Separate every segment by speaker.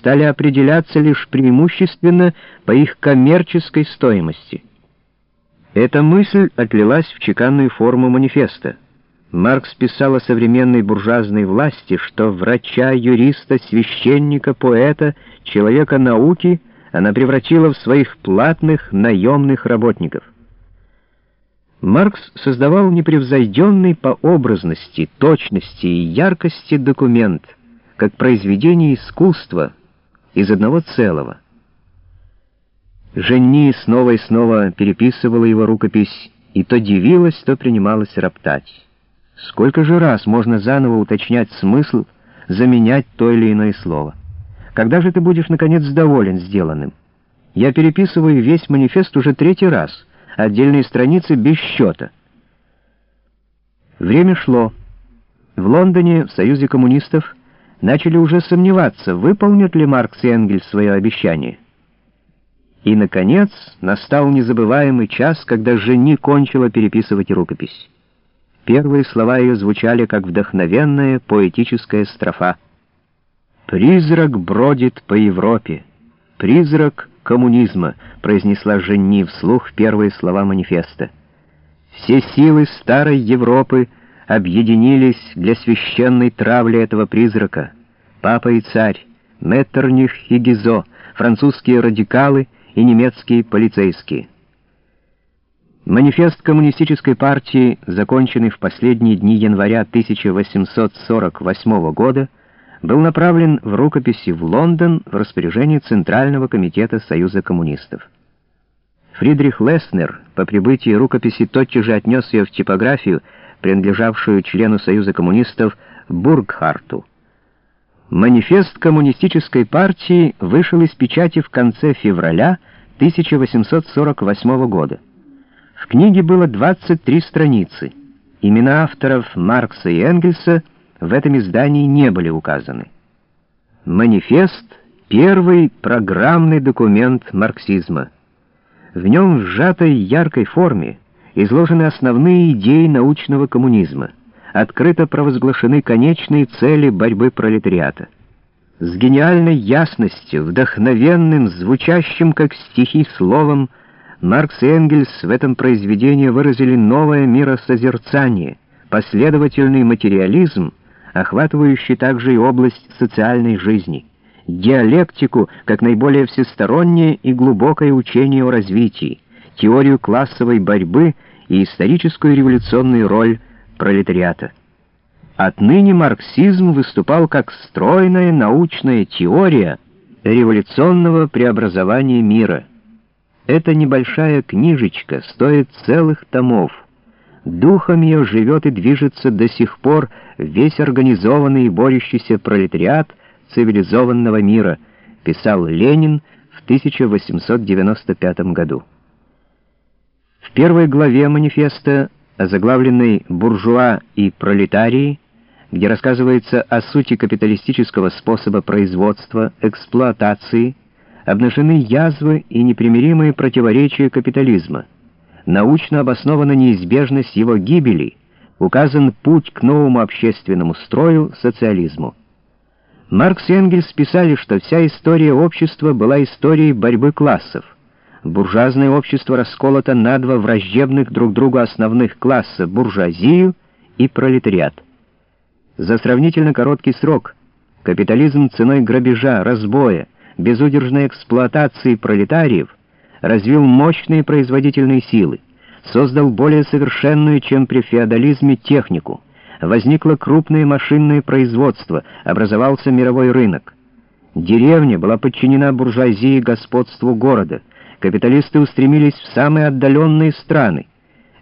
Speaker 1: стали определяться лишь преимущественно по их коммерческой стоимости. Эта мысль отлилась в чеканную форму манифеста. Маркс писал о современной буржуазной власти, что врача, юриста, священника, поэта, человека науки она превратила в своих платных наемных работников. Маркс создавал непревзойденный по образности, точности и яркости документ, как произведение искусства из одного целого. Жени снова и снова переписывала его рукопись, и то дивилась, то принималась роптать. Сколько же раз можно заново уточнять смысл, заменять то или иное слово? Когда же ты будешь, наконец, доволен сделанным? Я переписываю весь манифест уже третий раз, отдельные страницы без счета. Время шло. В Лондоне, в Союзе коммунистов, начали уже сомневаться, выполнят ли Маркс и Энгельс свое обещание. И, наконец, настал незабываемый час, когда Жени кончила переписывать рукопись. Первые слова ее звучали как вдохновенная поэтическая строфа. «Призрак бродит по Европе, призрак коммунизма», произнесла Жени вслух первые слова манифеста. «Все силы старой Европы объединились для священной травли этого призрака. Папа и царь, Меттерних и Гизо, французские радикалы и немецкие полицейские». Манифест коммунистической партии, законченный в последние дни января 1848 года, был направлен в рукописи в Лондон в распоряжение Центрального комитета Союза коммунистов. Фридрих Леснер по прибытии рукописи тотчас же отнес ее в типографию, принадлежавшую члену Союза коммунистов Бургхарту. Манифест коммунистической партии вышел из печати в конце февраля 1848 года. В книге было 23 страницы. Имена авторов Маркса и Энгельса в этом издании не были указаны. Манифест — первый программный документ марксизма. В нем в сжатой яркой форме изложены основные идеи научного коммунизма, открыто провозглашены конечные цели борьбы пролетариата. С гениальной ясностью, вдохновенным, звучащим как стихи словом, Маркс и Энгельс в этом произведении выразили новое миросозерцание, последовательный материализм, охватывающий также и область социальной жизни, диалектику как наиболее всестороннее и глубокое учение о развитии, теорию классовой борьбы и историческую революционную роль пролетариата. Отныне марксизм выступал как стройная научная теория революционного преобразования мира — эта небольшая книжечка стоит целых томов. Духом ее живет и движется до сих пор весь организованный и борющийся пролетариат цивилизованного мира, писал Ленин в 1895 году. В первой главе манифеста, озаглавленной «Буржуа и пролетарии», где рассказывается о сути капиталистического способа производства, эксплуатации, обнажены язвы и непримиримые противоречия капитализма. Научно обоснована неизбежность его гибели, указан путь к новому общественному строю, социализму. Маркс и Энгельс писали, что вся история общества была историей борьбы классов. Буржуазное общество расколото на два враждебных друг другу основных класса — буржуазию и пролетариат. За сравнительно короткий срок капитализм ценой грабежа, разбоя, безудержной эксплуатации пролетариев развил мощные производительные силы, создал более совершенную, чем при феодализме, технику, возникло крупное машинное производство, образовался мировой рынок. Деревня была подчинена буржуазии господству города, капиталисты устремились в самые отдаленные страны.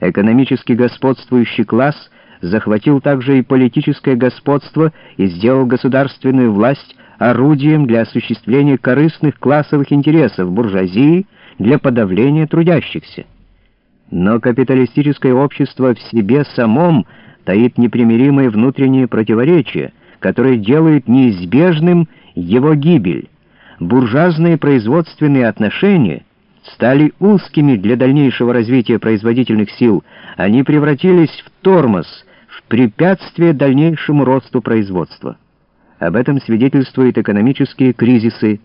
Speaker 1: Экономически господствующий класс захватил также и политическое господство и сделал государственную власть орудием для осуществления корыстных классовых интересов буржуазии для подавления трудящихся. Но капиталистическое общество в себе самом таит непримиримые внутренние противоречия, которые делают неизбежным его гибель. Буржуазные производственные отношения стали узкими для дальнейшего развития производительных сил, они превратились в тормоз, в препятствие дальнейшему росту производства. Об этом свидетельствуют экономические кризисы